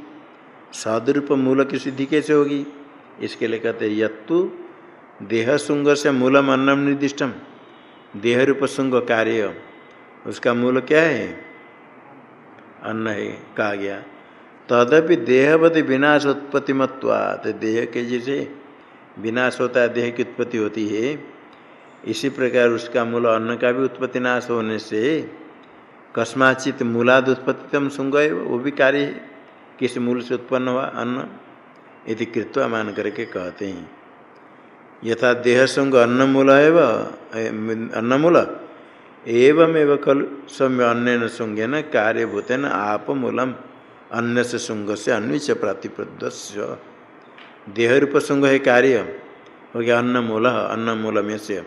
सदरूप मूल की सिद्धि कैसे होगी? इसके लिए कहते यत्तु देह सुंग से मूलम अन्नम निर्दिष्टम। देह रूप सुंग कार्य उसका मूल क्या है? अन्न है, कहा गया। तदपि देहवत विनाश उत्पत्ति मत्वात। देह के जैसे विनाश होता है, देह की उत्पत्ति होती है। इसी प्रकार उसका मूल अन्न का भी उत्पत्ति नाश होने से कस्माचित मूलाद उत्पत्तितम सुंग वो भी कार्य किस मूल से उत्पन्न हुआ? अन्न यदि कृत्वा मान करके कहते हैं। यथा देह सुंग अन्न मूल है व अन्न मूल? एवं खल, सौम्य अन्न सुंग न कार्यभूत न आप मूलम अन्य से सुंग से अन्विच प्रातिपद्य देह रूप सुंग है कार्य। हो गया अन्न मूल अन्न मूल में से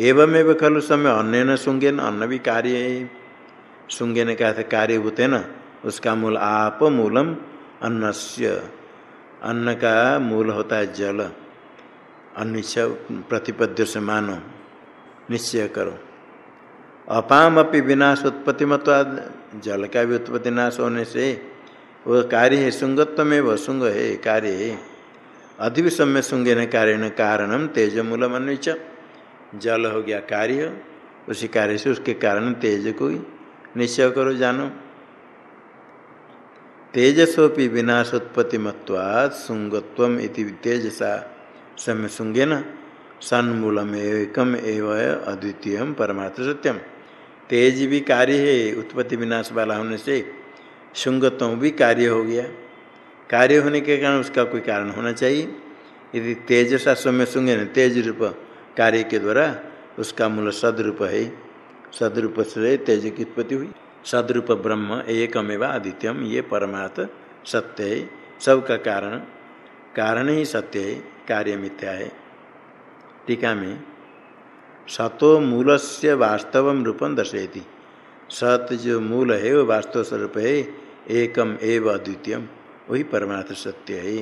एवं खलु समय अन्न सुंगेन, अन्न भी कार्य। है सुंगे ने कहा था कार्यभूत है न उसका मूल आप मूलम अन्नस्य। अन्न का मूल होता है जल। अनिश्चय प्रतिपद्य से मानो। निश्चय करो। अपाम अपनी विनाश उत्पत्ति मतवाद जल का भी उत्पत्ति नाश होने से वो कार्य है सुंगत्व में वह सुंग है कार्य है। अधिविषम्य सुंगे न कार्य कारणम, तेज अन्विच जल हो गया कार्य, उसी कार्य से उसके कारण तेज को निश्चय करो, जानो। तेजसोपि विनाशोत्पत्ति मत्वाद सुंगत्व तेजसा। समय सुंगे न सन्मूलम एव अद्वितीय परमार्थ सत्यम तेज भी कार्य है, उत्पत्ति विनाश वाला होने से शुंगत्व भी कार्य हो गया। कार्य होने के कारण उसका कोई कारण होना चाहिए। यदि तेजसा समय सुंगे न, तेज रूप कार्य के द्वारा उसका मूल सदरूप है। सदरूप से तेज की उत्पत्ति हुई। सदरूप ब्रह्म एकमेव आदित्यम, ये परमार्थ सत्य है। सबका कारण कारण ही सत्य है, कार्य मिथ्या है। टीका में सतो मूल से वास्तव रूपम दर्शयती। सत्य जो मूल है, वो वास्तव स्वरूप है, एकम एव अद्वितीयम, वही परमार्थ सत्य है।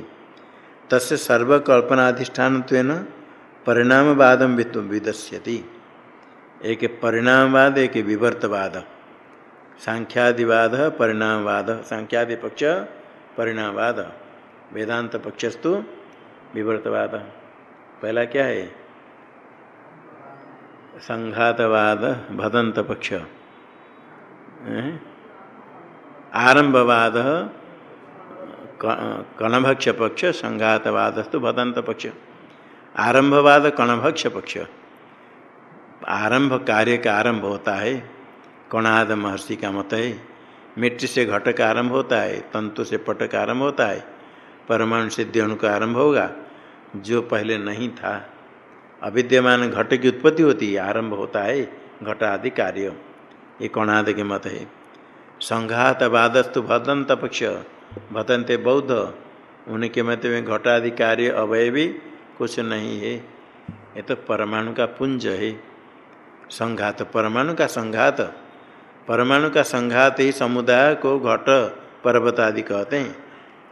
तस् सर्वकल्पनाधिष्ठान परिणामवादम विदस्यति। एक परिणामवाद, एक विवर्तवाद। सांख्यादिवाद परिणामवाद सांख्यादि पक्ष परिणामवाद। वेदांत पक्षस्तु विवर्तवाद। पहला क्या है? संघातवाद भदंत पक्ष। आरंभवाद कणभक्ष पक्ष, संघातवादस्तु भदंत पक्ष। आरंभवाद, कणभक्ष पक्ष। आरंभ कार्य का आरंभ होता है, कणाद महर्षि का मत है, मिट्टी से घट का आरंभ होता है, तंतु से पट का आरंभ होता है, परमाणु से द्योणु का आरंभ होगा, जो पहले नहीं था। अविद्यमान घट की उत्पत्ति होती है, आरंभ होता है घट आदि कार्य। ये कणाद के मत है। संघात बादस्तु भदंत पक्ष, भदंते बौद्ध, उनके मत में घट आदि कार्य अवय भी कुछ नहीं है। ये तो परमाणु का पुंज है। संघात, परमाणु का संघात। परमाणु का संघात ही समुदाय को घट, पर्वत आदि कहते हैं।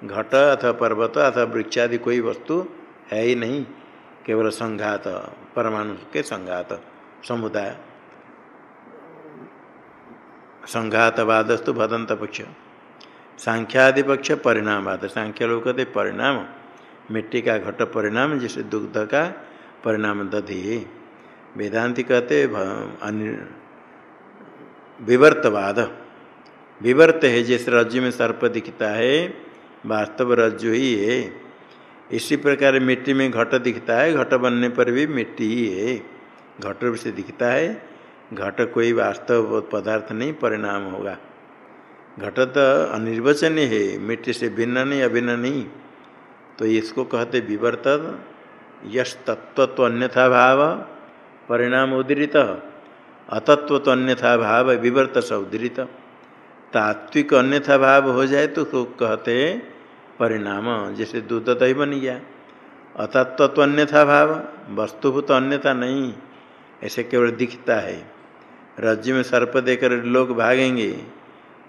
घट अथवा पर्वत अथवा वृक्ष आदि कोई वस्तु है ही नहीं। केवल संघात, परमाणु के संघात, समुदाय। संघातवादस्तु भदंत पक्ष सांख्यादि पक्ष परिणामवाद सांख्य लोग कहते परिणाम, मिट्टी का घट परिणाम, जैसे दुग्ध का परिणाम दधि। वेदांति कहते विवर्तवाद। विवर्त है, जैसे रज्जु में सर्प दिखता है, वास्तव रज्जु ही है। इसी प्रकार मिट्टी में घट दिखता है घट बनने पर भी मिट्टी ही है। घट रूप से दिखता है घट कोई वास्तव पदार्थ नहीं परिणाम होगा। घट तो अनिर्वचनीय है मिट्टी से भिन्न नहीं अभिन्न नहीं। तो इसको कहते विवर्त यश तत्व तो अन्यथा भाव परिणाम उदृत अतत्व तो अन्यथा भाव विवर्त से उदृत तात्विक अन्यथा भाव हो जाए तो, कहते परिणाम, जैसे दूध दही बन गया। अतत्व तो अन्यथा भाव, वस्तुभूत अन्यथा नहीं, ऐसे केवल दिखता है। रज्जु में सर्प देकर लोग भागेंगे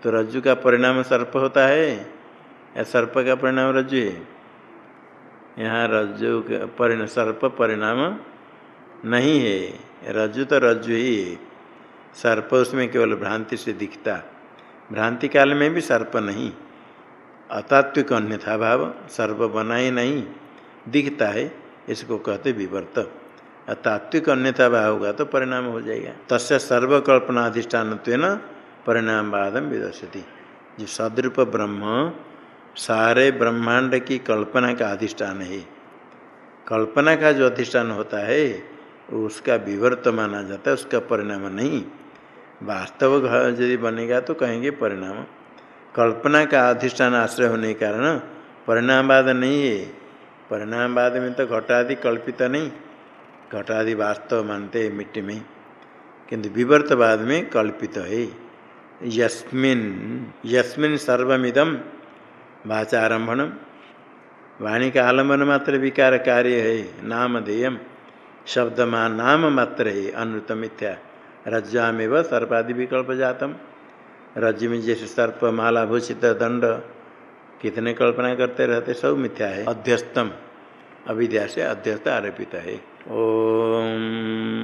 तो रज्जु का परिणाम सर्प होता है, या सर्प का परिणाम रज्जु है? यहाँ रज्जु का परिणाम सर्प परिणाम नहीं है, रज्जु तो रज्जु ही है। सर्प उसमें केवल भ्रांति से दिखता। भ्रांति काल में भी सर्प नहीं। अतात्विक अन्यथा भाव सर्व बनाए नहीं, दिखता है, इसको कहते विवर्त। तात्विक अन्यथा भाव होगा तो परिणाम हो जाएगा। तस्य सर्वकल्पना अधिष्ठान परिणाम वादम विदर्शति। जो सदरूप ब्रह्म, सारे ब्रह्मांड की कल्पना का अधिष्ठान है। कल्पना का जो अधिष्ठान होता है, उसका विवर्त माना जाता है, उसका परिणाम नहीं। वास्तव यदि बनेगा तो कहेंगे परिणाम। कल्पना का अधिष्ठान आश्रय होने के कारण परिणामवाद नहीं है। परिणामवाद में तो घटादि कल्पित नहीं। घटादि वास्तव मानते हैं मिट्टी में, किंतु विवर्तवाद में कल्पित है। यस्मिन यस्मिन सर्वमिदम वाचारंभण वाणी का आलंबन मात्र विकार कार्य है नामधेयम शब्द नाम मात्र है अनुत मिथ्या। रज्जा में व सर्पादि विकल्प जातम। रज्जु में जैसे सर्प मालाभूषित दंड कितने कल्पना करते रहते सब मिथ्या है। अध्यस्तम। अविद्या से अध्यस्त आरोपित है। ओम।